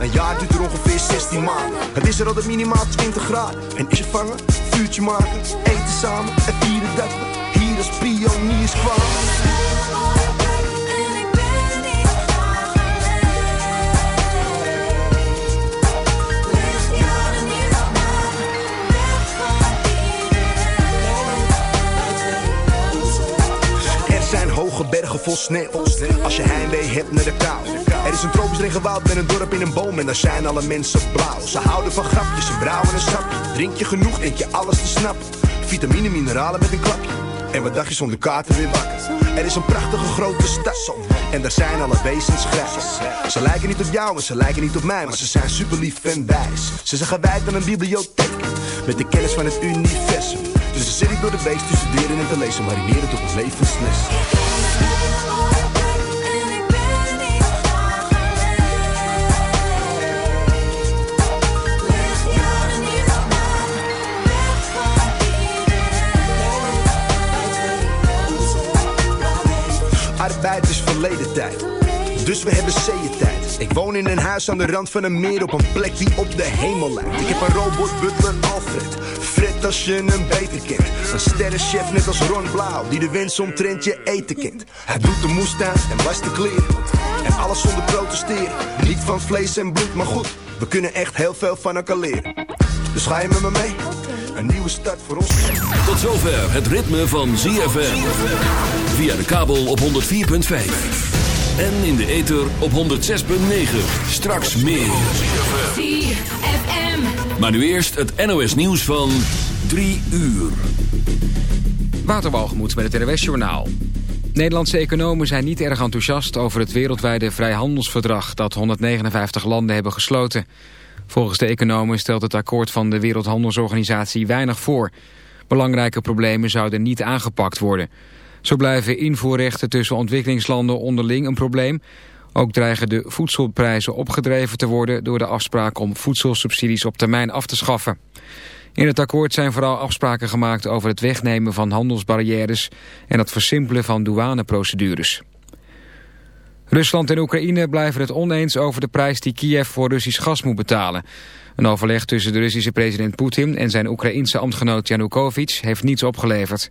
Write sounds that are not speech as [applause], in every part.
Een jaar duurt er ongeveer 16 maanden. Het is er altijd minimaal 20 graden. En is het vangen, vuurtje maken, eten samen en vieren dat we hier als pioniers kwamen. Zijn hoge bergen vol sneeuw. Als je heimwee hebt naar de kou. Er is een tropisch regenwoud met een dorp in een boom. En daar zijn alle mensen blauw. Ze houden van grapjes, een brouwen en een sapje. Drink je genoeg, denk je alles te snappen. Vitamine, mineralen met een klapje. En wat je zonder kaarten weer wakker? Er is een prachtige grote stad. En daar zijn alle wezens grijs. Ze lijken niet op jou en ze lijken niet op mij. Maar ze zijn super lief en wijs. Ze zijn gewijd aan een bibliotheek. Met de kennis van het universum. Dus dan zit ik door de week te studeren en te lezen. Marinerend op een levensles. Is verleden tijd. Dus we hebben tijd. Ik woon in een huis aan de rand van een meer op een plek die op de hemel lijkt. Ik heb een robot butler Alfred. Fred als je hem beter kent. Een sterrenchef net als Ron Blauw. Die de wens omtrent je eten kent. Hij doet de moestuin en wast de kleren. En alles zonder protesteren. Niet van vlees en bloed, maar goed. We kunnen echt heel veel van elkaar leren. Dus ga je met me mee? Een nieuwe start voor ons. Tot zover het ritme van ZFM. Via de kabel op 104.5. En in de ether op 106.9. Straks meer. ZFM. Maar nu eerst het NOS nieuws van 3 uur. Waterwalgemoed met het RWS Journaal. Nederlandse economen zijn niet erg enthousiast over het wereldwijde vrijhandelsverdrag dat 159 landen hebben gesloten. Volgens de economen stelt het akkoord van de Wereldhandelsorganisatie weinig voor. Belangrijke problemen zouden niet aangepakt worden. Zo blijven invoerrechten tussen ontwikkelingslanden onderling een probleem. Ook dreigen de voedselprijzen opgedreven te worden door de afspraak om voedselsubsidies op termijn af te schaffen. In het akkoord zijn vooral afspraken gemaakt over het wegnemen van handelsbarrières en het versimpelen van douaneprocedures. Rusland en Oekraïne blijven het oneens over de prijs die Kiev voor Russisch gas moet betalen. Een overleg tussen de Russische president Poetin en zijn Oekraïense ambtgenoot Yanukovych heeft niets opgeleverd.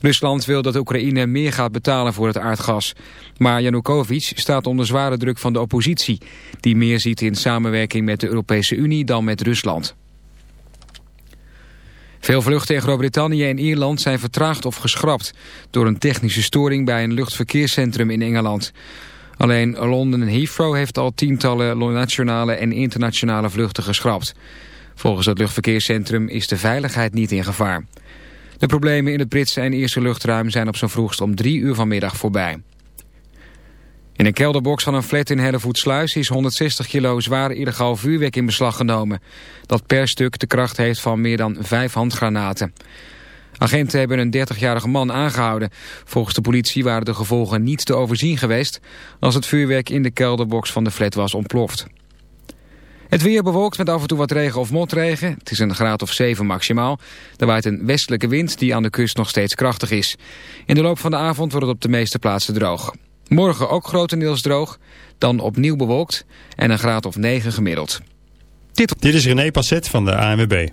Rusland wil dat Oekraïne meer gaat betalen voor het aardgas. Maar Yanukovych staat onder zware druk van de oppositie... die meer ziet in samenwerking met de Europese Unie dan met Rusland. Veel vluchten in Groot-Brittannië en Ierland zijn vertraagd of geschrapt... door een technische storing bij een luchtverkeerscentrum in Engeland. Alleen Londen en Heathrow heeft al tientallen nationale en internationale vluchten geschrapt. Volgens het luchtverkeerscentrum is de veiligheid niet in gevaar. De problemen in het Britse en Ierse luchtruim zijn op zijn vroegst om drie uur vanmiddag voorbij. In een kelderbox van een flat in Hellevoetsluis is 160 kilo zwaar illegaal vuurwerk in beslag genomen. Dat per stuk de kracht heeft van meer dan vijf handgranaten. Agenten hebben een 30-jarige man aangehouden. Volgens de politie waren de gevolgen niet te overzien geweest... als het vuurwerk in de kelderbox van de flat was ontploft. Het weer bewolkt met af en toe wat regen of motregen. Het is een graad of 7 maximaal. Er waait een westelijke wind die aan de kust nog steeds krachtig is. In de loop van de avond wordt het op de meeste plaatsen droog. Morgen ook grotendeels droog, dan opnieuw bewolkt en een graad of 9 gemiddeld. Dit, Dit is René Passet van de ANWB.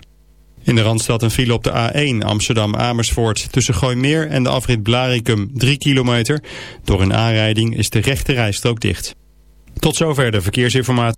In de Randstad een file op de A1 Amsterdam-Amersfoort tussen Gooimeer en de afrit Blaricum 3 kilometer. Door een aanrijding is de rechte rijstrook dicht. Tot zover de verkeersinformatie.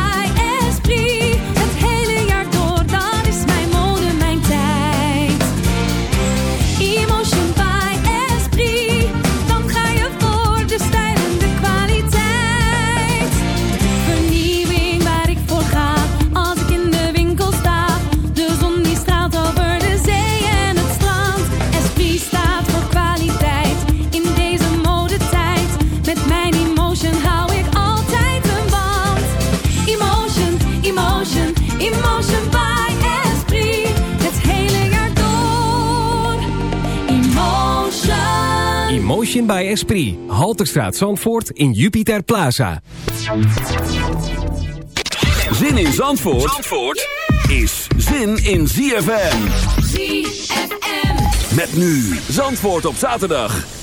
By Esprit. Halterstraat Zandvoort in Jupiter Plaza. Zin in Zandvoort, Zandvoort is zin in ZFM. ZFM. Met nu Zandvoort op zaterdag.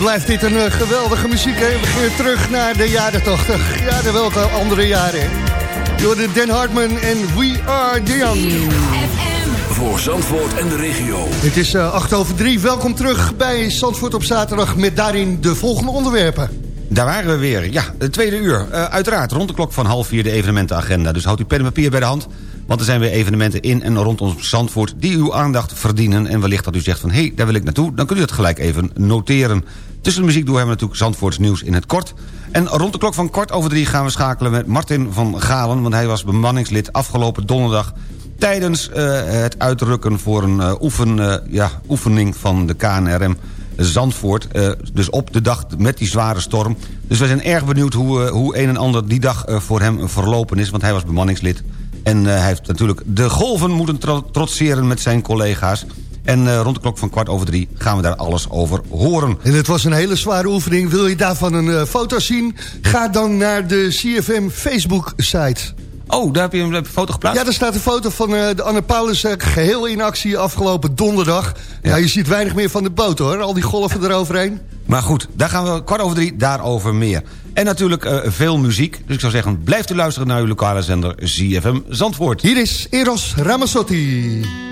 Blijft dit een eh, geweldige muziek, hè? We gaan terug naar de jaren 80. Ja, de welke andere jaren. Door de Dan Hartman en We Are The Young. Voor Zandvoort en de regio. Het is eh 8 over 3. Welkom terug bij Zandvoort op zaterdag... met daarin de volgende onderwerpen. Daar waren we weer. Ja, het tweede uur. Eh, uiteraard rond de klok van half vier de evenementenagenda. Dus houdt u pen en papier bij de hand. Want er zijn weer evenementen in en rondom Zandvoort... die uw aandacht verdienen. En wellicht dat u zegt van... hé, hey, daar wil ik naartoe. Dan kunt u dat gelijk even noteren. Tussen de muziek door hebben we natuurlijk Zandvoorts nieuws in het kort. En rond de klok van kwart over drie gaan we schakelen met Martin van Galen. Want hij was bemanningslid afgelopen donderdag tijdens eh, het uitrukken voor een eh, oefen, eh, ja, oefening van de KNRM Zandvoort. dus op de dag met die zware storm. Dus we zijn erg benieuwd hoe, hoe een en ander die dag voor hem verlopen is. Want hij was bemanningslid. En hij heeft natuurlijk de golven moeten tro- trotseren met zijn collega's. En eh, rond de klok van kwart over drie gaan we daar alles over horen. En het was een hele zware oefening. Wil je daarvan een eh, foto zien? Ga dan naar de CFM Facebook-site. Oh, daar heb je een foto geplaatst? Ja, daar staat een foto van eh, de Anne Paulus eh, geheel in actie afgelopen donderdag. Ja. je ziet weinig meer van de boot hoor, al die golven eroverheen. Maar goed, daar gaan we kwart over drie, daarover meer. En natuurlijk eh, veel muziek. Dus ik zou zeggen, blijft u luisteren naar uw lokale zender ZFM Zandvoort. Hier is Eros Ramazzotti.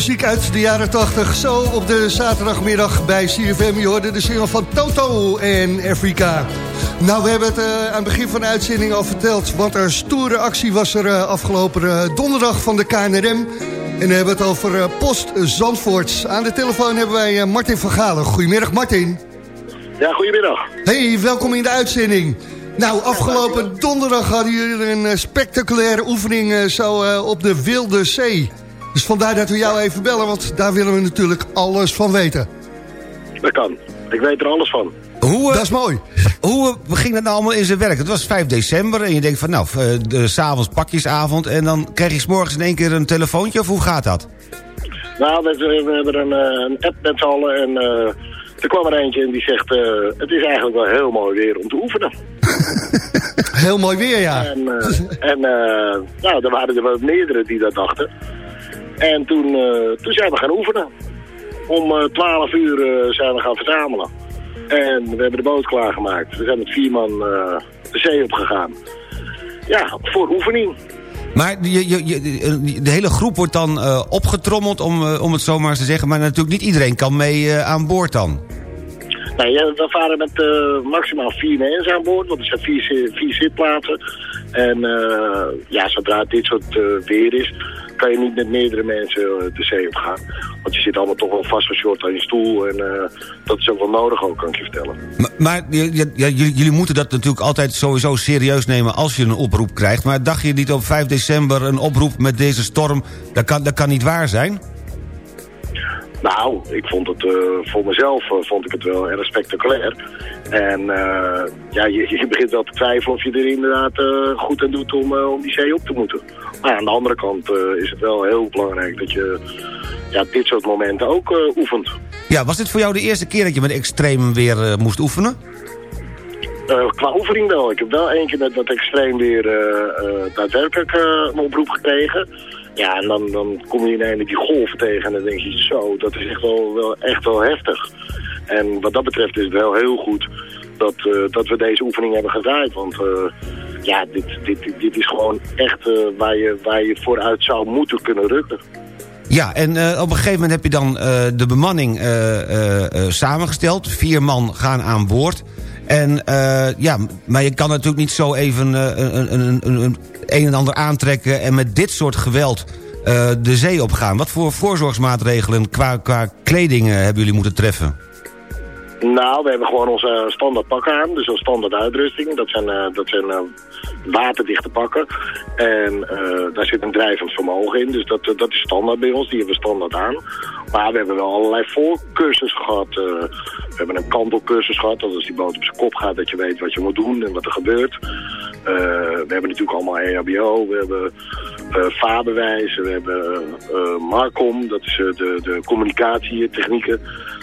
Muziek uit de jaren 80. Zo op de zaterdagmiddag bij CFM. Je hoorde de single van Toto en Afrika. Nou, we hebben het eh, aan het begin van de uitzending al verteld. Wat er stoere actie was er eh, afgelopen eh, donderdag van de KNRM. En dan hebben we het over Post Zandvoort. Aan de telefoon hebben wij Martin van Galen. Goedemiddag Martin. Ja, goedemiddag. Hey, welkom in de uitzending. Nou, afgelopen donderdag hadden jullie een spectaculaire oefening zo op de Wilde Zee. Dus vandaar dat we jou even bellen, want daar willen we natuurlijk alles van weten. Dat kan. Ik weet er alles van. Hoe, dat is mooi. [laughs] Hoe eh, ging dat nou allemaal in zijn werk? Het was 5 december en je denkt van nou, eh, de s'avonds pakjesavond... en dan krijg je 's morgens in één keer een telefoontje of hoe gaat dat? Nou, we, we- hebben een, eh, een app met z'n allen en eh, er kwam er eentje en die zegt... eh, het is eigenlijk wel heel mooi weer om te oefenen. [laughs] Heel mooi weer, ja. En, eh, en eh, nou, er waren er wel meerdere die dat dachten. En toen, eh, toen zijn we gaan oefenen. Om eh 12 uur eh, zijn we gaan verzamelen. En we hebben de boot klaargemaakt. We zijn met vier man eh, de zee opgegaan. Ja, voor oefening. Maar je, je, je- de hele groep wordt dan eh, opgetrommeld, om, eh, om het zo maar eens te zeggen... maar natuurlijk niet iedereen kan mee eh, aan boord dan. Nee, ja, we varen met eh, maximaal vier mensen aan boord, want er zijn vier, vier zitplaatsen. En eh, ja, zodra dit soort eh, weer is, kan je niet met meerdere mensen eh, de zee op gaan. Want je zit allemaal toch wel vast short aan je stoel en eh, dat is ook wel nodig ook, kan ik je vertellen. Maar, maar ja, jullie, jullie moeten dat natuurlijk altijd sowieso serieus nemen als je een oproep krijgt. Maar dacht je niet op 5 december een oproep met deze storm, dat kan, dat kan niet waar zijn? Nou, ik vond het eh, voor mezelf vond ik het wel erg spectaculair. En ja, je, [laughs] je begint wel te twijfelen of je er inderdaad goed aan doet om, om die zee op te moeten. Maar aan de andere kant eh, is het wel heel belangrijk dat je ja, dit soort momenten ook eh, oefent. Ja, was dit voor jou de eerste keer dat je met extreem weer eh, moest oefenen? Qua oefening wel. Ik heb wel één keer met wat extreem weer daadwerkelijk een oproep gekregen. Ja, en dan, dan kom je ineens die golven tegen en dan denk je zo, dat is echt wel, wel, echt wel heftig. En wat dat betreft is het wel heel goed dat, eh, dat we deze oefening hebben gedraaid. Want eh, ja, dit, dit, dit, is gewoon echt eh, waar, je, waar je vooruit zou moeten kunnen rukken. Ja, en op een gegeven moment heb je dan de bemanning samengesteld. Vier man gaan aan boord. En ja, maar je kan natuurlijk niet zo even een, een, een, een, en ander aantrekken... en met dit soort geweld de zee opgaan. Wat voor voorzorgsmaatregelen qua, qua kleding hebben jullie moeten treffen? Nou, we hebben gewoon onze standaard pakken aan, dus een standaard uitrusting. Dat zijn, eh, dat zijn eh, waterdichte pakken. En eh, daar zit een drijvend vermogen in, dus dat, dat is standaard bij ons. Die hebben we standaard aan. Maar we hebben wel allerlei voorcursussen gehad. eh, we hebben een kantelcursus gehad, dat als die boot op zijn kop gaat, dat je weet wat je moet doen en wat er gebeurt. We hebben natuurlijk allemaal EHBO, we hebben vaarbewijzen, we hebben Marcom, dat is de, de communicatietechnieken.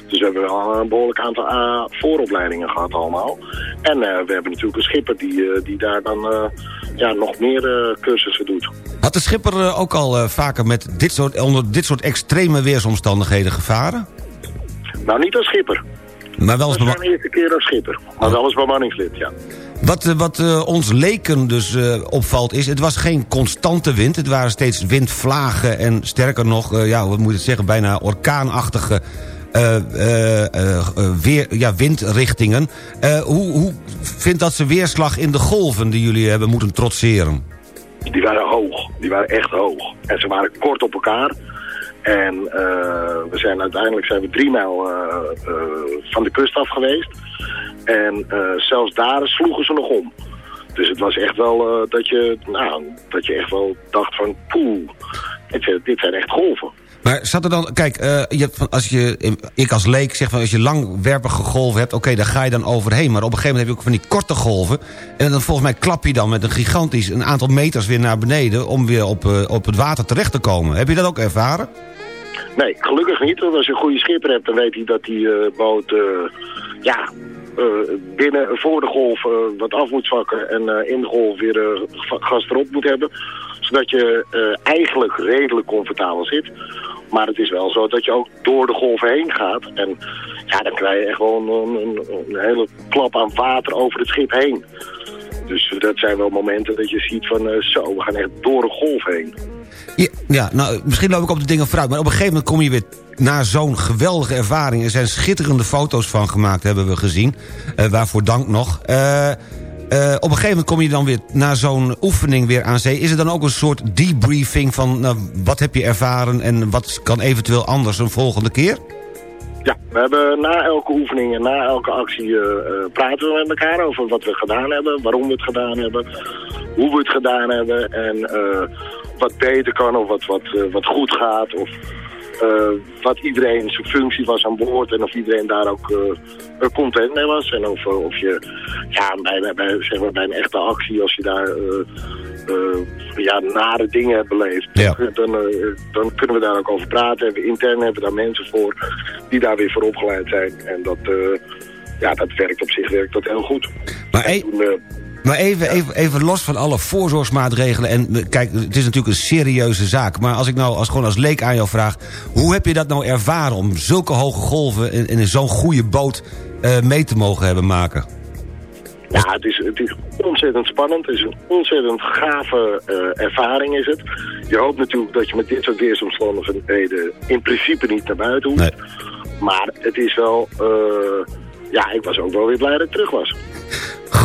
Dus we hebben wel een behoorlijk aantal A vooropleidingen gehad allemaal. En eh, we hebben natuurlijk een schipper die, eh, die daar dan eh, ja, nog meer eh, cursussen doet. Had de schipper eh, ook al eh, vaker met dit soort, onder dit soort extreme weersomstandigheden gevaren? Nou, niet als schipper. Maar wel als Dat is bema- mijn eerste keer als schipper. Maar wel als bemanningslid, ja. Wat, eh, wat eh, ons leken dus eh, opvalt is, het was geen constante wind. Het waren steeds windvlagen en sterker nog, eh, ja, wat moet je het zeggen, bijna orkaanachtige eh, eh, eh, eh, weer, ja, windrichtingen. Eh, hoe, hoe vindt dat ze weerslag in de golven die jullie hebben moeten trotseren? Die waren hoog. Die waren echt hoog. En ze waren kort op elkaar. En eh, we zijn uiteindelijk zijn we drie mijl eh, eh, van de kust af geweest. En eh, zelfs daar sloegen ze nog om. Dus het was echt wel eh, dat, je, nou, dat je echt wel dacht van dit zijn echt golven. Maar zat er dan, kijk, eh, je, als je, ik als leek zeg van als je langwerpige golven hebt, oké, daar ga je dan overheen. Maar op een gegeven moment heb je ook van die korte golven. En dan volgens mij klap je dan met een gigantisch, een aantal meters weer naar beneden om weer op, eh, op het water terecht te komen. Heb je dat ook ervaren? Nee, gelukkig niet. Want als je een goede schipper hebt, dan weet hij dat die eh, boot ja, binnen voor de golf wat af moet zakken en in de golf weer ga- gas erop moet hebben. Zodat je eigenlijk redelijk comfortabel zit. Maar het is wel zo dat je ook door de golven heen gaat. En ja, dan krijg je echt gewoon een, een, een hele klap aan water over het schip heen. Dus dat zijn wel momenten dat je ziet van eh, zo, we gaan echt door een golf heen. Ja, ja, nou, misschien loop ik op de dingen vooruit. Maar op een gegeven moment kom je weer na zo'n geweldige ervaring. Er zijn schitterende foto's van gemaakt, hebben we gezien. Eh, waarvoor dank nog. Eh, eh, op een gegeven moment kom je dan weer na zo'n oefening weer aan zee. Is er dan ook een soort debriefing van nou, wat heb je ervaren... en wat kan eventueel anders een volgende keer? Ja, we hebben na elke oefening en na elke actie eh, eh, praten we met elkaar over wat we gedaan hebben, waarom we het gedaan hebben, hoe we het gedaan hebben en wat beter kan of wat, wat, wat goed gaat of wat iedereen zijn functie was aan boord en of iedereen daar ook eh, eh, content mee was. En of, eh, of je ja, bij, bij- zeg maar, bij een echte actie, als je daar eh, eh, ja, nare dingen hebt beleefd, Ja. dan, eh, dan kunnen we daar ook over praten. Hebben we intern hebben we daar mensen voor die daar weer voor opgeleid zijn. En dat, eh, ja, dat werkt op zich werkt dat heel goed. Maar, e- Toen, eh, maar even, even, even los van alle voorzorgsmaatregelen... en eh, kijk, het is natuurlijk een serieuze zaak... maar als ik nou als, gewoon als leek aan jou vraag... hoe heb je dat nou ervaren om zulke hoge golven... in, in zo'n goede boot eh, mee te mogen hebben maken? Ja, het is, het is ontzettend spannend. Het is een ontzettend gave eh, ervaring is het. Je hoopt natuurlijk dat je met dit soort weersomstandigheden in principe niet naar buiten hoeft. Maar het is wel, ja, ik was ook wel weer blij dat ik terug was.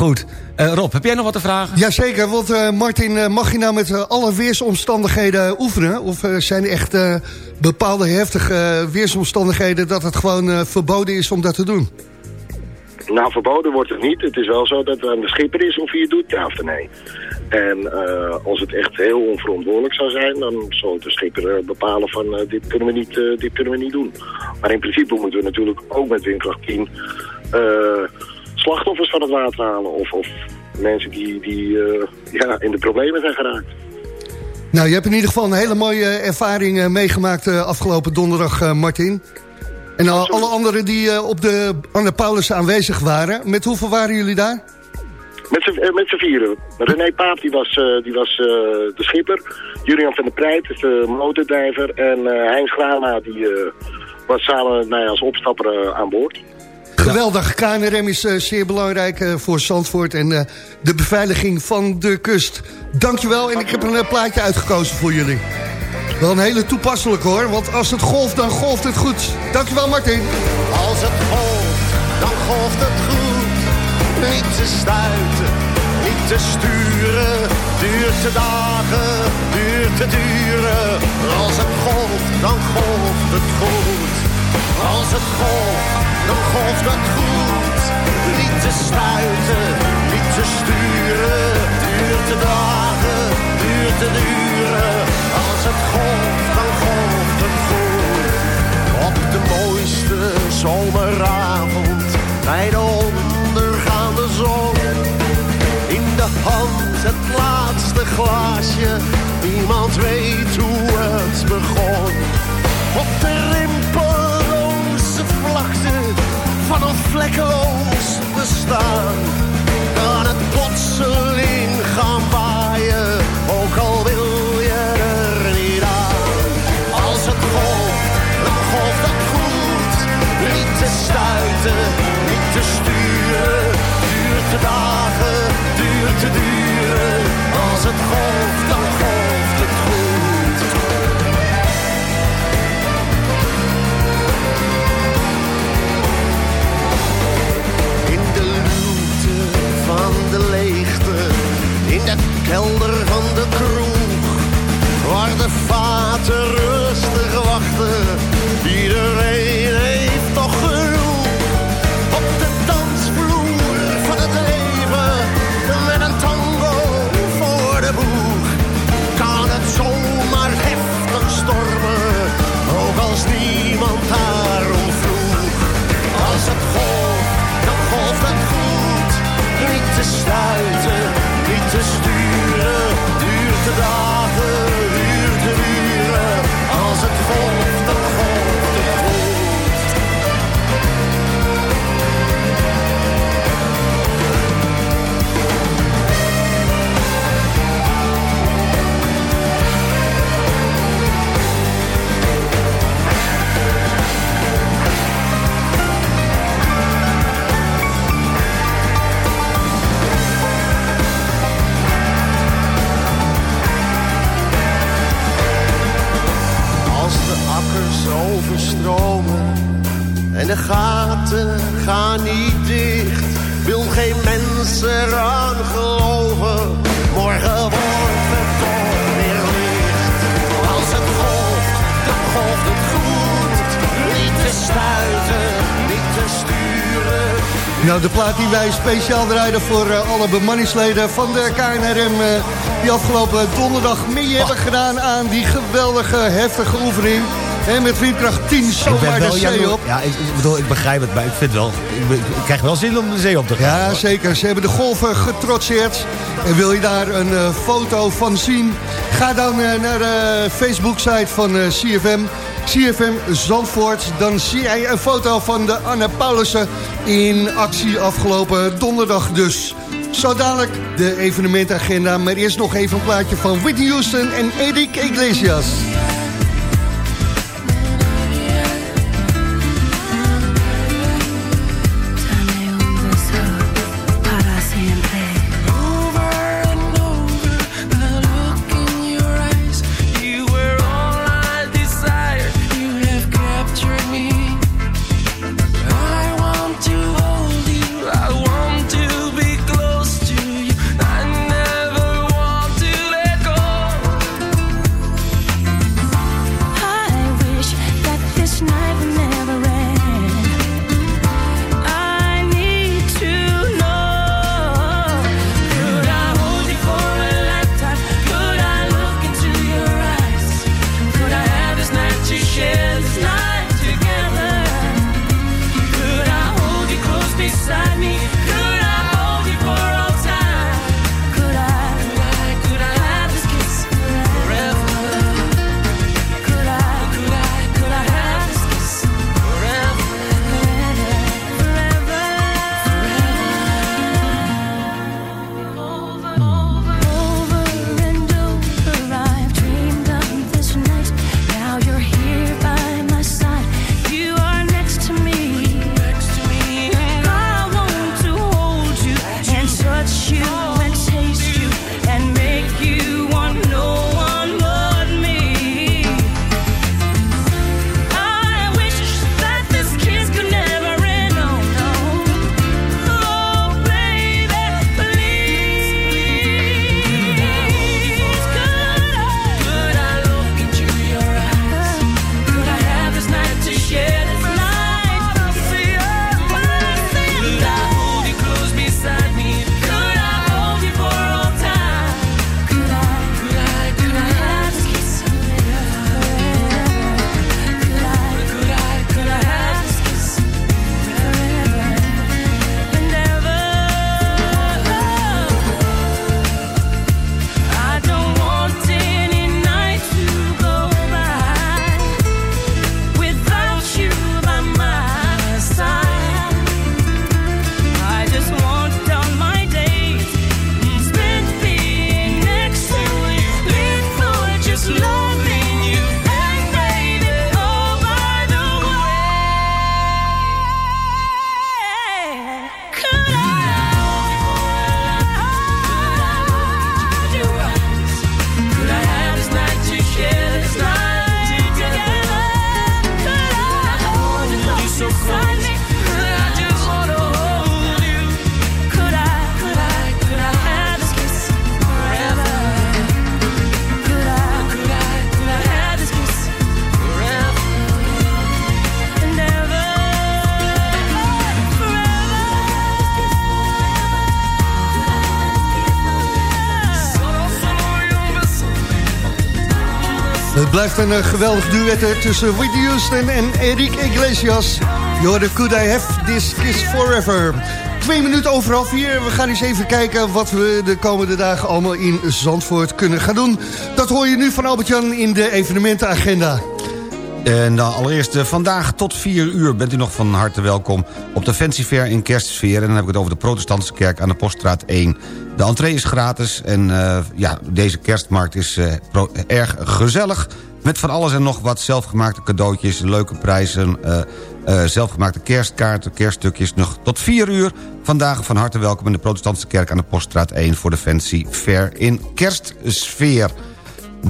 Goed. Eh, Rob, heb jij nog wat te vragen? Jazeker, want eh, Martin, eh, mag je nou met alle weersomstandigheden oefenen? Of zijn er echt eh, bepaalde heftige weersomstandigheden... dat het gewoon eh, verboden is om dat te doen? Nou, verboden wordt het niet. Het is wel zo dat het aan de schipper is of hij het doet, ja of nee. En eh, als het echt heel onverantwoordelijk zou zijn, dan zal de schipper bepalen van dit, kunnen we niet, eh, dit kunnen we niet doen. Maar in principe moeten we natuurlijk ook met windkracht 10 eh, slachtoffers van het water halen. Of, of mensen die, die eh, ja, in de problemen zijn geraakt. Nou, je hebt in ieder geval een hele mooie ervaring eh, meegemaakt eh, afgelopen donderdag, eh, Martin. En al- alle anderen die eh, op de Anne Paulus aanwezig waren, met hoeveel waren jullie daar? Met z'n eh, vieren. René Paap die was, eh, die was eh, de schipper. Julian van der Prijt is de motordrijver. En eh Heinz Grana die eh, was samen met mij als opstapper eh, aan boord. Geweldig, KNRM is eh, zeer belangrijk eh, voor Zandvoort en eh, de beveiliging van de kust. Dankjewel en ik heb een plaatje uitgekozen voor jullie. Wel een hele toepasselijk hoor, want als het golft, dan golft het goed. Dankjewel Martin. Als het golft, dan golft het goed. Niet te stuiten, niet te sturen. Duurt te dagen, duurt te duren. Als het golft, dan golft het goed. Als het golft, dan golft het goed. Niet te stuiten, niet te sturen. Duurt te dagen, duurt te duren. Als het golft, dan golft het goed. Op de mooiste zomeravond bij de ondergaande zon. In de hand het laatste glaasje, niemand weet hoe het terug. En de gaten gaan niet dicht, wil geen mens eraan geloven. Morgen wordt het toch weer licht. Als het golft, dan golft het goed. Niet te stuiten, niet te sturen. Nou, de plaat die wij speciaal draaiden voor eh, alle bemanningsleden van de KNRM... eh, die afgelopen donderdag mee hebben gedaan aan die geweldige, heftige oefening. En met windkracht 10 Ik ben zomaar de zee op. Ja, ik, bedoel, ik begrijp het, maar ik vind wel... Ik, krijg wel zin om de zee op te gaan. Ja, zeker. Ze hebben de golven getrotseerd. En wil je daar een eh, foto van zien? Ga dan eh, naar de Facebook-site van eh, CFM. CFM Zandvoort. Dan zie jij een foto van de Anne Paulussen in actie afgelopen donderdag dus. Zo dadelijk de evenementagenda. Maar eerst nog even een plaatje van Whitney Houston en Eric Iglesias. Blijft een eh, geweldig duet tussen Whitney Houston en Enrique Iglesias. The could I have this kiss forever. Twee minuten over half vier. We gaan eens even kijken wat we de komende dagen allemaal in Zandvoort kunnen gaan doen. Dat hoor je nu van Albert-Jan in de evenementenagenda. En dan allereerst eh, vandaag tot 4 uur bent u nog van harte welkom... op de Fancy Fair in Kerstsfeer. En dan heb ik het over de protestantse kerk aan de Poststraat 1. De entree is gratis en eh, ja, deze kerstmarkt is eh, erg gezellig... met van alles en nog wat zelfgemaakte cadeautjes, leuke prijzen... eh, eh, zelfgemaakte kerstkaarten, kerststukjes. Nog tot 4 uur vandaag van harte welkom... in de protestantse kerk aan de Poststraat 1... voor de Fancy Fair in Kerstsfeer.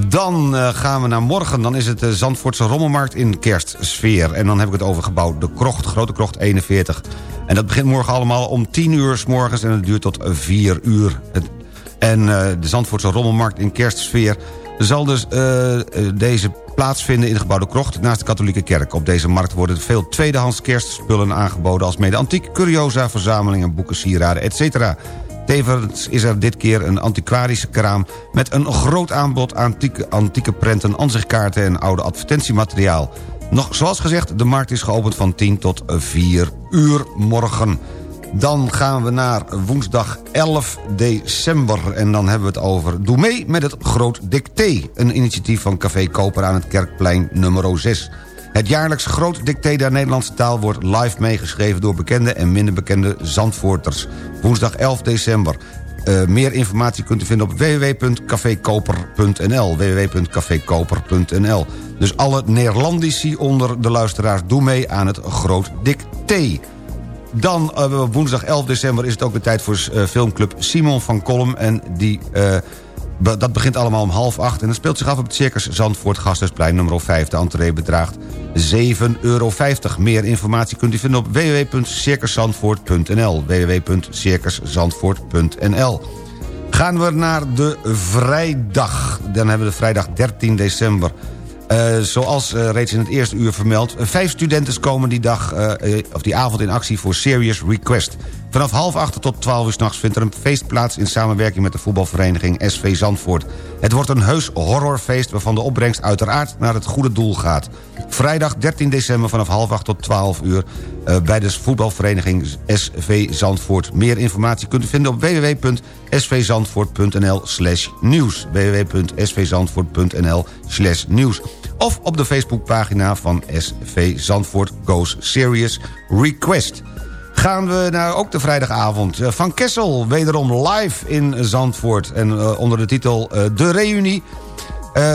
Dan eh, gaan we naar morgen. Dan is het de Zandvoortse Rommelmarkt in kerstsfeer. En dan heb ik het over gebouw De Krocht, Grote Krocht 41. En dat begint morgen allemaal om 10 uur s morgens en het duurt tot 4 uur. En de Zandvoortse Rommelmarkt in kerstsfeer zal dus eh, eh, deze plaatsvinden in De Krocht... naast de katholieke kerk. Op deze markt worden veel tweedehands kerstspullen aangeboden... als mede antiek, curiosa, verzamelingen, boeken, sieraden, etc. Tevens is er dit keer een antiquarische kraam... met een groot aanbod antieke, antieke prenten, ansichtkaarten en oude advertentiemateriaal. Nog zoals gezegd, de markt is geopend van 10 tot 4 uur morgen. Dan gaan we naar woensdag 11 december. En dan hebben we het over... Doe mee met het Groot Dicté. Een initiatief van Café Koper aan het Kerkplein nummer 6. Het jaarlijks Groot Dicté der Nederlandse taal... wordt live meegeschreven door bekende en minder bekende Zandvoorters. Woensdag 11 december. Eh, meer informatie kunt u vinden op www.cafekoper.nl www.cafekoper.nl Dus alle Neerlandici onder de luisteraars... doe mee aan het Groot Dicté. Dan eh, woensdag 11 december is het ook de tijd voor eh, filmclub Simon van Kolm. En die, eh, dat begint allemaal om half acht. En dat speelt zich af op het Circus Zandvoort Gasthuisplein nummer 5. De entree bedraagt 7,50 euro. Meer informatie kunt u vinden op www.circuszandvoort.nl www.circuszandvoort.nl Gaan we naar de vrijdag. Dan hebben we de vrijdag 13 december. Eh, zoals eh, reeds in het eerste uur vermeld... eh, vijf studenten komen die, dag, of die avond in actie voor Serious Request. Vanaf half acht tot twaalf uur s'nachts vindt er een feest plaats... in samenwerking met de voetbalvereniging SV Zandvoort. Het wordt een heus horrorfeest... waarvan de opbrengst uiteraard naar het goede doel gaat. Vrijdag 13 december vanaf half acht tot 12 uur... eh, bij de voetbalvereniging SV Zandvoort. Meer informatie kunt u vinden op www.svzandvoort.nl slash nieuws. www.svzandvoort.nl slash nieuws. Of op de Facebookpagina van SV Zandvoort Goes Serious Request. Gaan we naar ook de vrijdagavond. Eh, Van Kessel, wederom live in Zandvoort. En eh, onder de titel eh, De Reunie...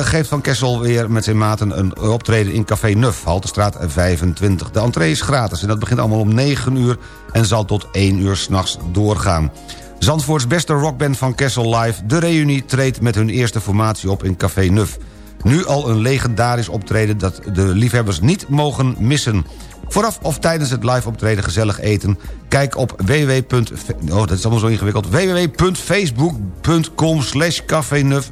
geeft Van Kessel weer met zijn maten een optreden in Café Nuf, Haltestraat 25. De entree is gratis en dat begint allemaal om 9 uur... en zal tot 1 uur s'nachts doorgaan. Zandvoorts beste rockband Van Kessel live, De Reunie... treedt met hun eerste formatie op in Café Nuf. Nu al een legendarisch optreden dat de liefhebbers niet mogen missen. Vooraf of tijdens het live optreden gezellig eten... kijk op www. Oh, dat is allemaal zo ingewikkeld. www.facebook.com slash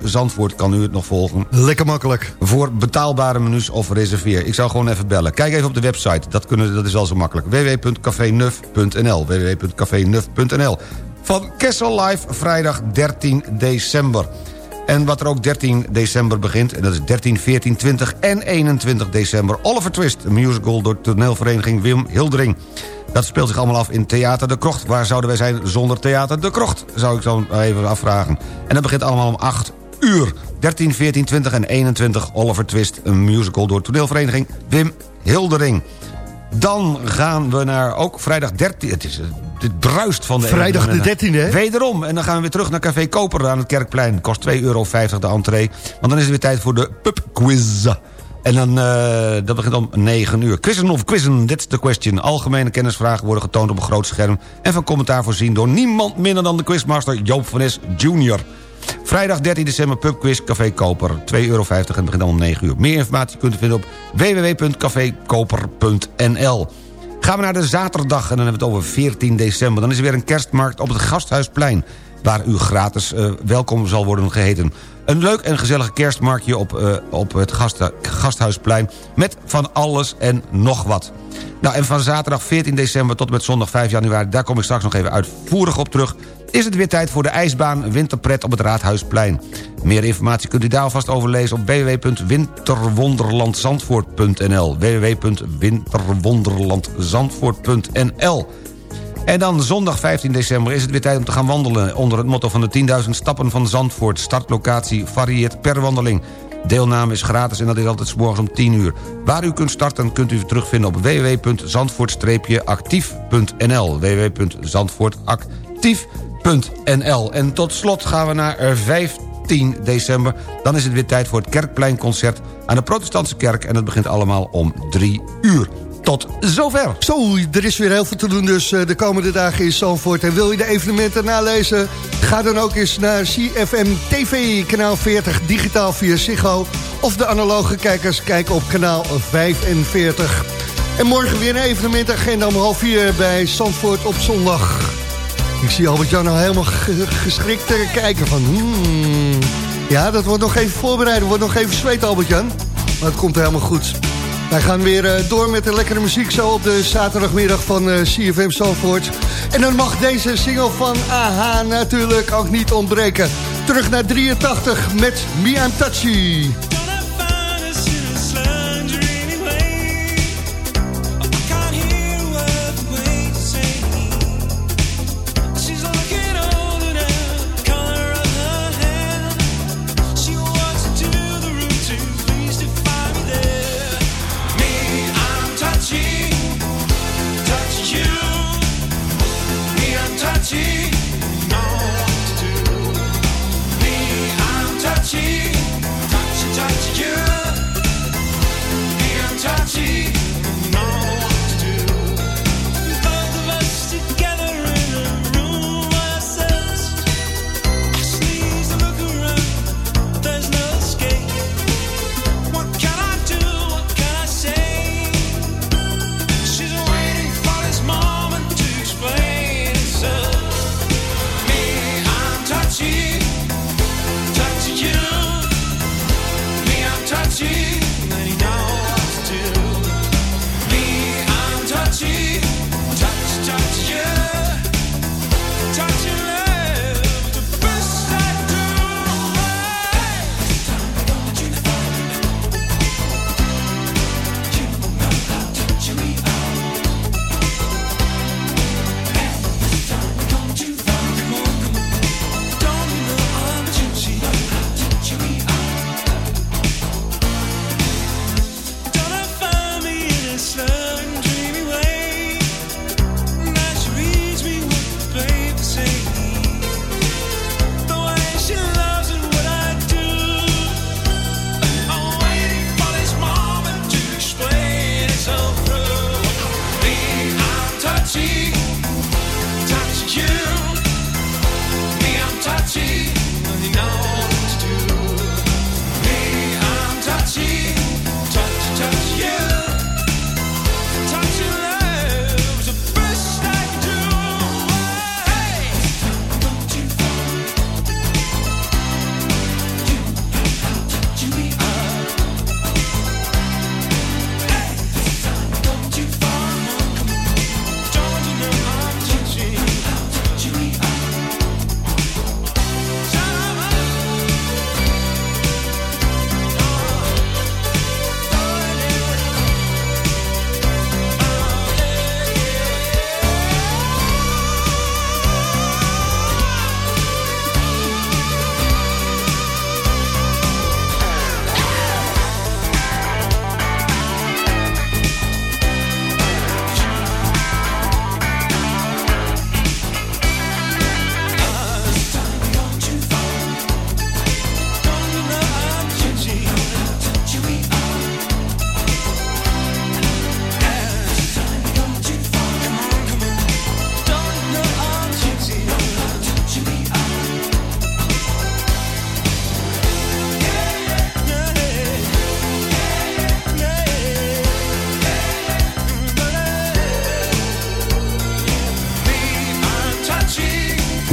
Zandvoort kan u het nog volgen. Lekker makkelijk. Voor betaalbare menus of reserveer. Ik zou gewoon even bellen. Kijk even op de website. Dat, kunnen, dat is al zo makkelijk. www.cafénuf.nl www.cafénuf.nl Van Kessel Live, vrijdag 13 december. En wat er ook 13 december begint, en dat is 13, 14, 20 en 21 december... Oliver Twist, een musical door toneelvereniging Wim Hildering. Dat speelt zich allemaal af in Theater de Krocht. Waar zouden wij zijn zonder Theater de Krocht? Zou ik zo even afvragen. En dat begint allemaal om 8 uur. 13, 14, 20 en 21 Oliver Twist, een musical door toneelvereniging Wim Hildering. Dan gaan we naar ook vrijdag 13... Het is het bruist van de... Vrijdag de 13e, hè? Wederom. En dan gaan we weer terug naar Café Koper aan het Kerkplein. Kost 2,50 euro de entree. Want dan is het weer tijd voor de pubquiz. En dan, eh, dat begint om 9 uur. Quizzen of quizzen, that's the question. Algemene kennisvragen worden getoond op een groot scherm... en van commentaar voorzien door niemand minder dan de quizmaster Joop van Es Jr. Vrijdag 13 december pubquiz Café Koper. 2,50 euro en het begint dan om 9 uur. Meer informatie kunt u vinden op www.cafekoper.nl. Gaan we naar de zaterdag en dan hebben we het over 14 december. Dan is er weer een kerstmarkt op het Gasthuisplein... waar u gratis eh, welkom zal worden geheten. Een leuk en gezellig kerstmarktje op, eh, op het gast, Gasthuisplein... met van alles en nog wat. Nou, en van zaterdag 14 december tot en met zondag 5 januari... daar kom ik straks nog even uitvoerig op terug... is het weer tijd voor de ijsbaan Winterpret op het Raadhuisplein. Meer informatie kunt u daar alvast over lezen op www.winterwonderlandzandvoort.nl www.winterwonderlandzandvoort.nl en dan zondag 15 december is het weer tijd om te gaan wandelen... onder het motto van de 10.000 stappen van Zandvoort. Startlocatie varieert per wandeling. Deelname is gratis en dat is altijd 's morgens om 10 uur. Waar u kunt starten kunt u terugvinden op www.zandvoort-actief.nl www.zandvoortactief.nl En tot slot gaan we naar eh, 15 december. Dan is het weer tijd voor het Kerkpleinconcert aan de Protestantse Kerk... en dat begint allemaal om 3 uur. Tot zover. Zo, er is weer heel veel te doen dus eh, de komende dagen in Zandvoort. En wil je de evenementen nalezen? Ga dan ook eens naar CFM TV, kanaal 40, digitaal via Ziggo. Of de analoge kijkers kijken op kanaal 45. En morgen weer een evenementagenda om half vier bij Zandvoort op zondag. Ik zie Albert-Jan al helemaal ge- geschrikt eh, kijken van... Hmm, ja, dat wordt nog even voorbereiden, wordt nog even zweten Albert-Jan. Maar het komt helemaal goed. Wij gaan weer eh, door met de lekkere muziek zo op de zaterdagmiddag van eh, CFM Zandvoort. En dan mag deze single van AHA natuurlijk ook niet ontbreken. Terug naar 83 met Touchy. Touchy,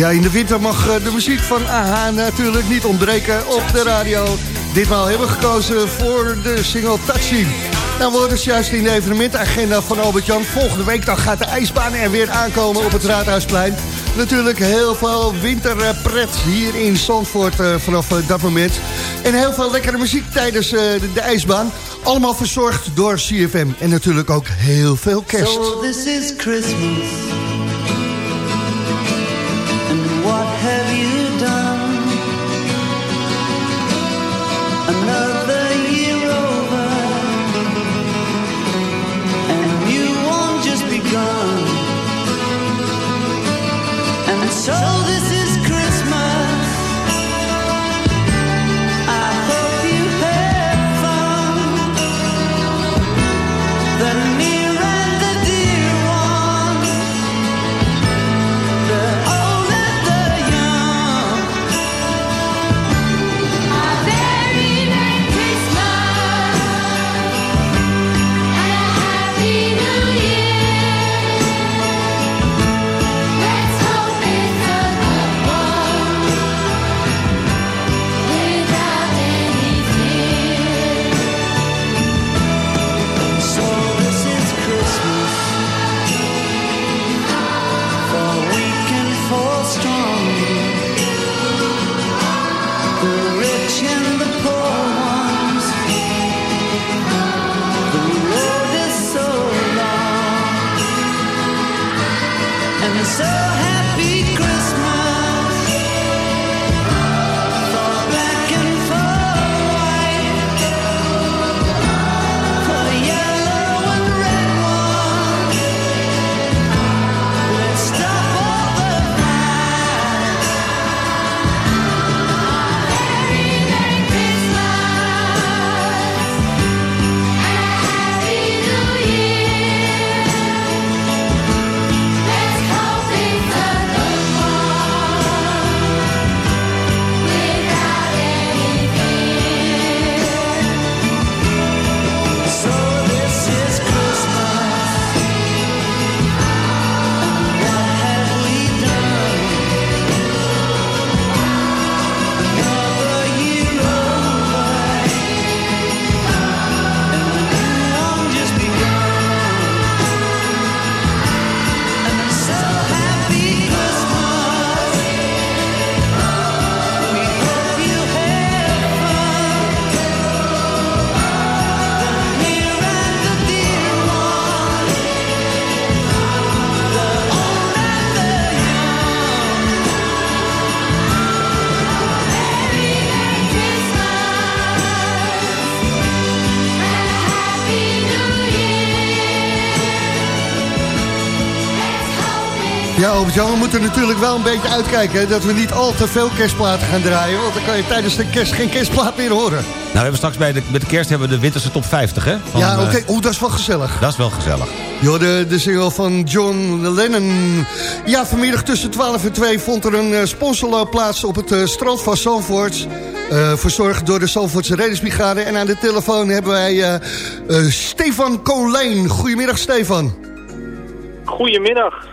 Ja, in de winter mag eh, de muziek van AHA natuurlijk niet ontbreken op de radio. Ditmaal hebben we gekozen voor de single Touchy. Nou, we dus juist in de evenementagenda van Albert-Jan. Volgende week dan gaat de ijsbaan er weer aankomen op het Raadhuisplein. Natuurlijk heel veel winterpret hier in Zandvoort eh, vanaf eh, dat moment. En heel veel lekkere muziek tijdens de, de ijsbaan. Allemaal verzorgd door CFM. En natuurlijk ook heel veel kerst. This is Christmas. Ja, Albert-Jan, we moeten natuurlijk wel een beetje uitkijken... hè, dat we niet al te veel kerstplaten gaan draaien... want dan kan je tijdens de kerst geen kerstplaat meer horen. Nou, we hebben straks bij de, met de kerst hebben we de winterse top 50, hè? Van, ja, oké. eh, Oeh, dat is wel gezellig. dat is wel gezellig. Jo, de, de single van John Lennon. Ja, vanmiddag tussen 12 en 2 vond er een eh, sponsorloop plaats op het eh, strand van Zandvoort. Eh, verzorgd door de Zandvoortse Reddingsbrigade. En aan de telefoon hebben wij Stefan Colijn. Goedemiddag, Stefan. Goedemiddag.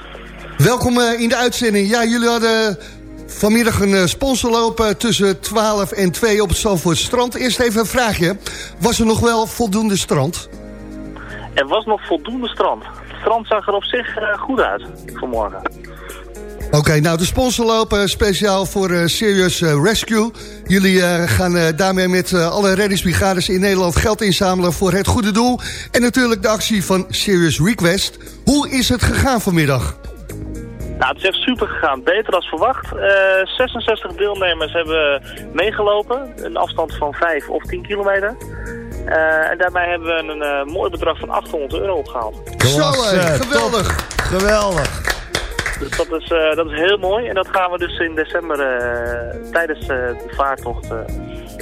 Welkom eh, in de uitzending. Ja, jullie hadden vanmiddag een eh, sponsorloop tussen 12 en 2 op het Zandvoortse strand. Eerst even een vraagje. Was er nog wel voldoende strand? Er was nog voldoende strand. Het strand zag er op zich eh, goed uit vanmorgen. Oké, nou de sponsorloop speciaal voor eh, Serious Rescue. Jullie gaan daarmee met alle reddingsbrigades in Nederland geld inzamelen voor het goede doel. En natuurlijk de actie van Serious Request. Hoe is het gegaan vanmiddag? Nou, het is echt super gegaan. Beter dan verwacht. Eh, 66 deelnemers hebben meegelopen. Een afstand van 5 of 10 kilometer. Eh, en daarbij hebben we een eh, mooi bedrag van 800 euro opgehaald. Zo, eh, geweldig. Geweldig. Dus dat is, eh, dat is heel mooi. En dat gaan we dus in december eh, tijdens eh, de vaartocht eh,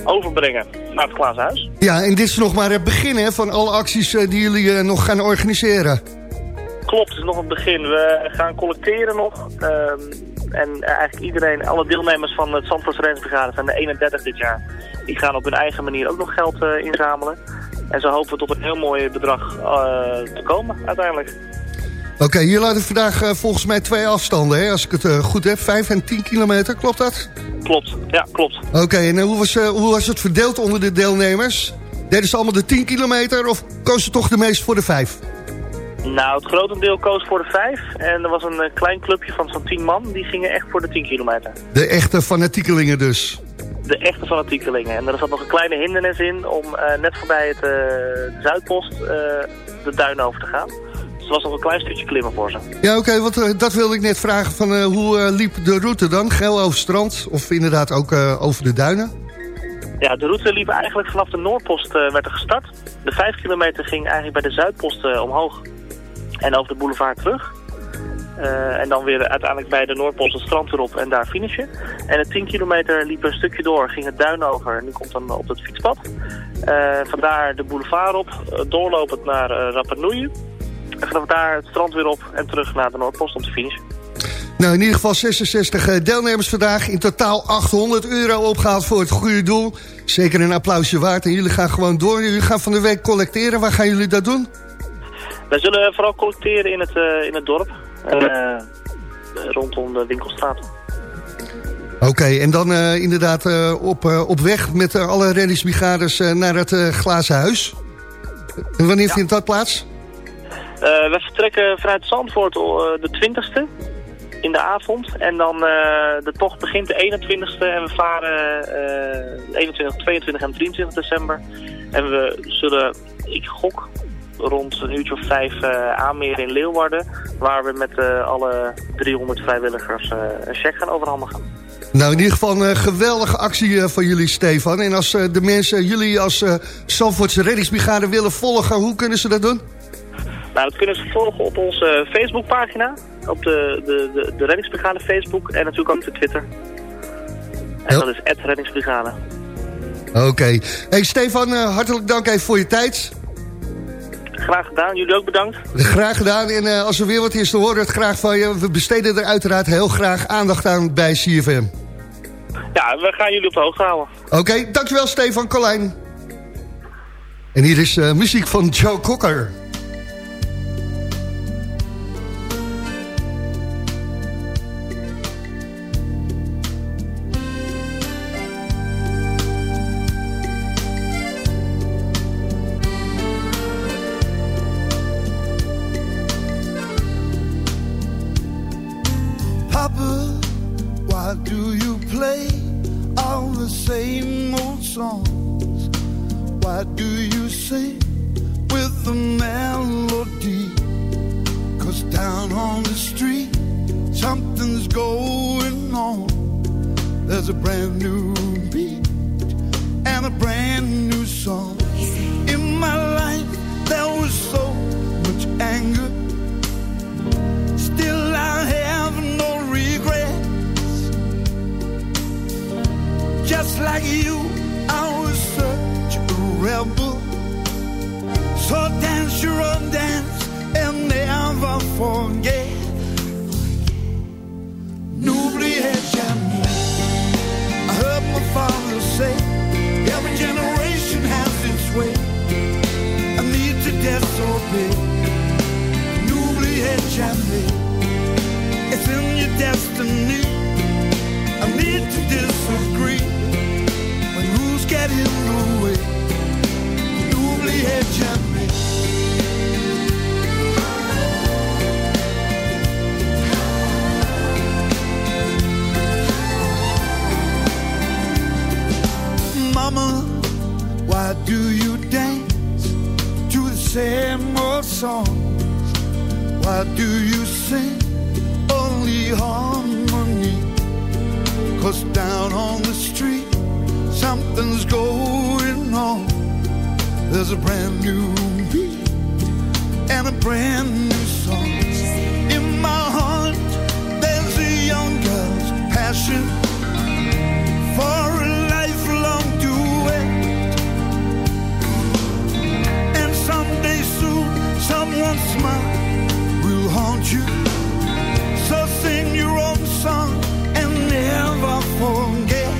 overbrengen naar het Glazen Huis. Ja, en dit is nog maar het begin hè, van alle acties eh, die jullie eh, nog gaan organiseren. Klopt, het is nog het begin. We gaan collecteren nog. ehm, en eigenlijk iedereen, alle deelnemers van het Zandvoortse Reddingsbrigade zijn de 31 dit jaar. Die gaan op hun eigen manier ook nog geld eh, inzamelen. En zo hopen we tot een heel mooi bedrag eh, te komen uiteindelijk. Oké, jullie hadden vandaag eh, volgens mij twee afstanden, hè, als ik het goed heb. 5 en 10 kilometer, klopt dat? Klopt, ja, klopt. Oké, en hoe, was, hoe was het verdeeld onder de deelnemers? Deden ze allemaal de 10 kilometer of kozen ze toch de meest voor de 5? Nou, het grotendeel koos voor de 5. En er was een eh, klein clubje van zo'n 10 man. Die gingen echt voor de 10 kilometer. De echte fanatiekelingen dus. De echte fanatiekelingen. En er zat nog een kleine hindernis in om eh, net voorbij het eh, de Zuidpost de duin over te gaan. Dus er was nog een klein stukje klimmen voor ze. Ja, oké, want eh, dat wilde ik net vragen. Van, hoe liep de route dan? Geil over strand of inderdaad ook over de duinen? Ja, de route liep eigenlijk vanaf de Noordpost werd er gestart. De 5 kilometer ging eigenlijk bij de Zuidpost omhoog en over de boulevard terug. Eh, en dan weer uiteindelijk bij de Noordpost het strand erop en daar finishen. En de 10 kilometer liep een stukje door, ging het duin over. Nu komt dan op het fietspad. Eh, vandaar de boulevard op, eh, doorlopend naar uh. En vanaf daar het strand weer op en terug naar de Noordpost om te finishen. Nou, in ieder geval 66 deelnemers vandaag. In totaal 800 euro opgehaald voor het goede doel. Zeker een applausje waard. En jullie gaan gewoon door. Jullie gaan van de week collecteren. Waar gaan jullie dat doen? Wij zullen vooral collecteren in het, eh, in het dorp. eh, rondom de winkelstraat. Oké, en dan eh, inderdaad op, op weg met alle reddingsbrigades naar het glazen huis. En wanneer vindt dat plaats? We vertrekken vanuit Zandvoort de 20ste in de avond. En dan de tocht begint de 21ste en we varen eh 21, 22 en 23 december. En we zullen, ik gok, rond een uurtje of vijf eh aanmeren in Leeuwarden. Waar we met eh, alle 300 vrijwilligers eh, een cheque gaan overhandigen. Nou, in ieder geval een geweldige actie van jullie, Stefan. En als de mensen jullie als Zandvoortse reddingsbrigade willen volgen, hoe kunnen ze dat doen? Nou, dat kunnen ze volgen op onze Facebookpagina. Op de, de, de, de Reddingsbrigade Facebook en natuurlijk ook de Twitter. En dat is reddingsbrigade. Oké. Hey Stefan, hartelijk dank even voor je tijd. Graag gedaan, jullie ook bedankt. Graag gedaan. En eh, als er weer wat is, dan horen we het graag van je. We besteden er uiteraard heel graag aandacht aan bij CFM. Ja, we gaan jullie op de hoogte houden. Oké, dankjewel Stefan Colijn. En hier is eh, muziek van Joe Cocker. Destiny. I need to disagree. But rules get in the way. N'oubliez jamais. Mama, why do you dance to the same old songs? Why do you sing harmony? Cause down on the street, something's going on. There's a brand new beat and a brand new song. In my heart, there's a young girl's passion for a lifelong duet. And someday soon, someone's smile song and never forget.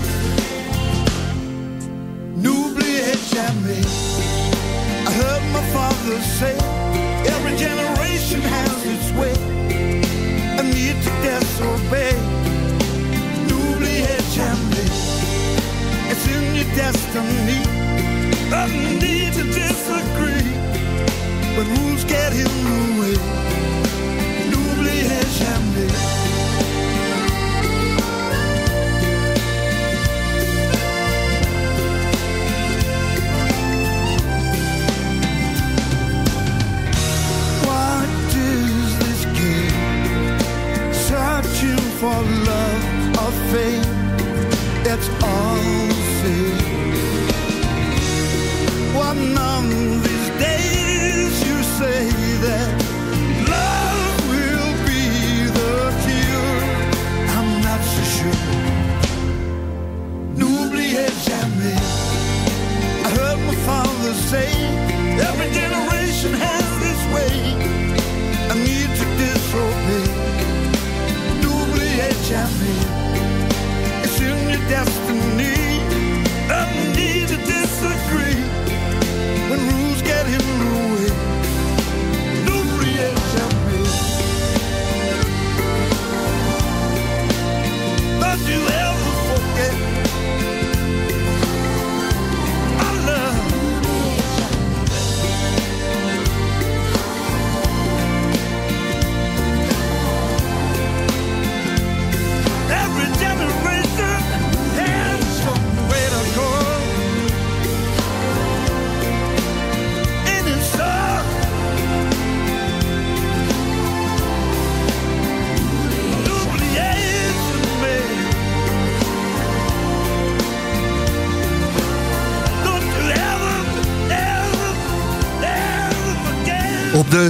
N'oubliez jamais. I heard my father say, every generation has its way. I need to disobey. N'oubliez jamais. It's in your destiny. I need to disagree. But rules get in the way. N'oubliez jamais. for love or fame. It's all fake. One number?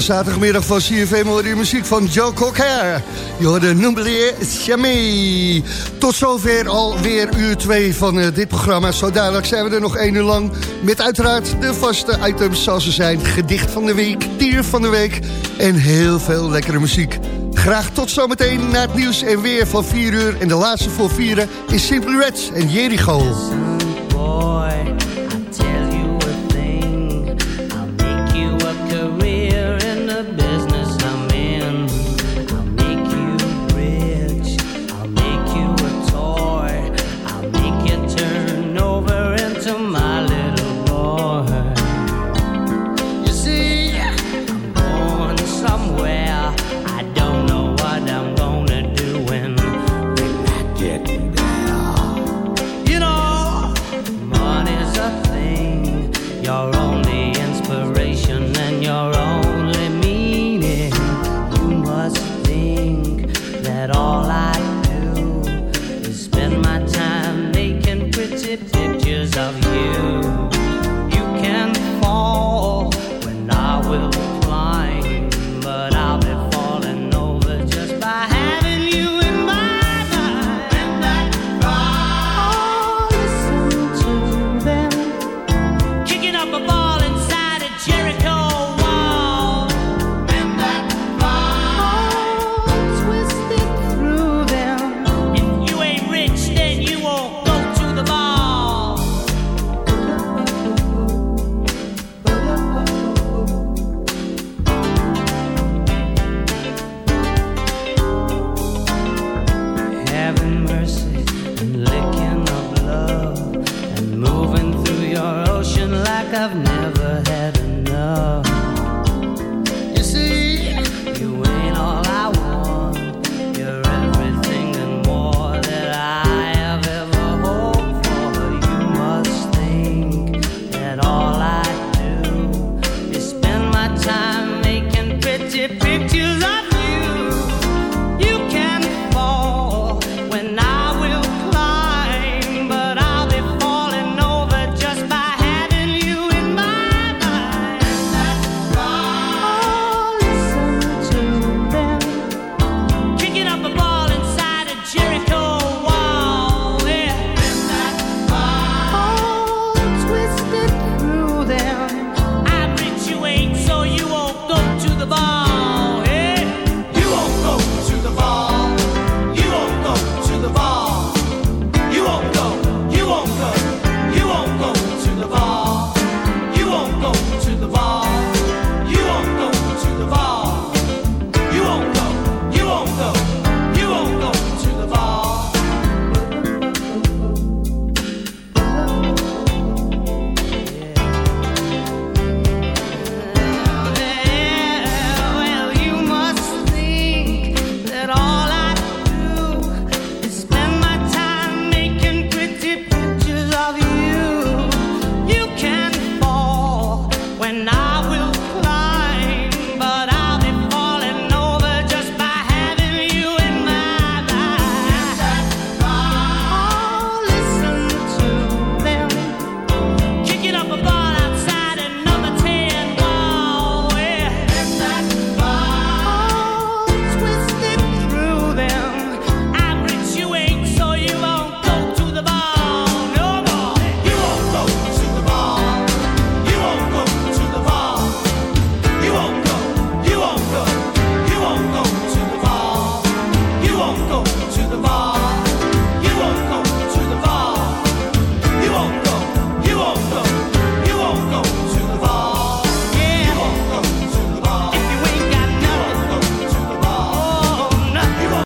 zaterdagmiddag van CFM hoorde je muziek van Joe Cocker. Je hoorde Noemblier Chamee. Tot zover alweer uur 2 van eh, dit programma. Zo dadelijk zijn we er nog één uur lang. Met uiteraard de vaste items zoals ze zijn. Gedicht van de week, dier van de week en heel veel lekkere muziek. Graag tot zometeen na het nieuws en weer van 4 uur. En de laatste voor vieren is Simple Reds en Jericho.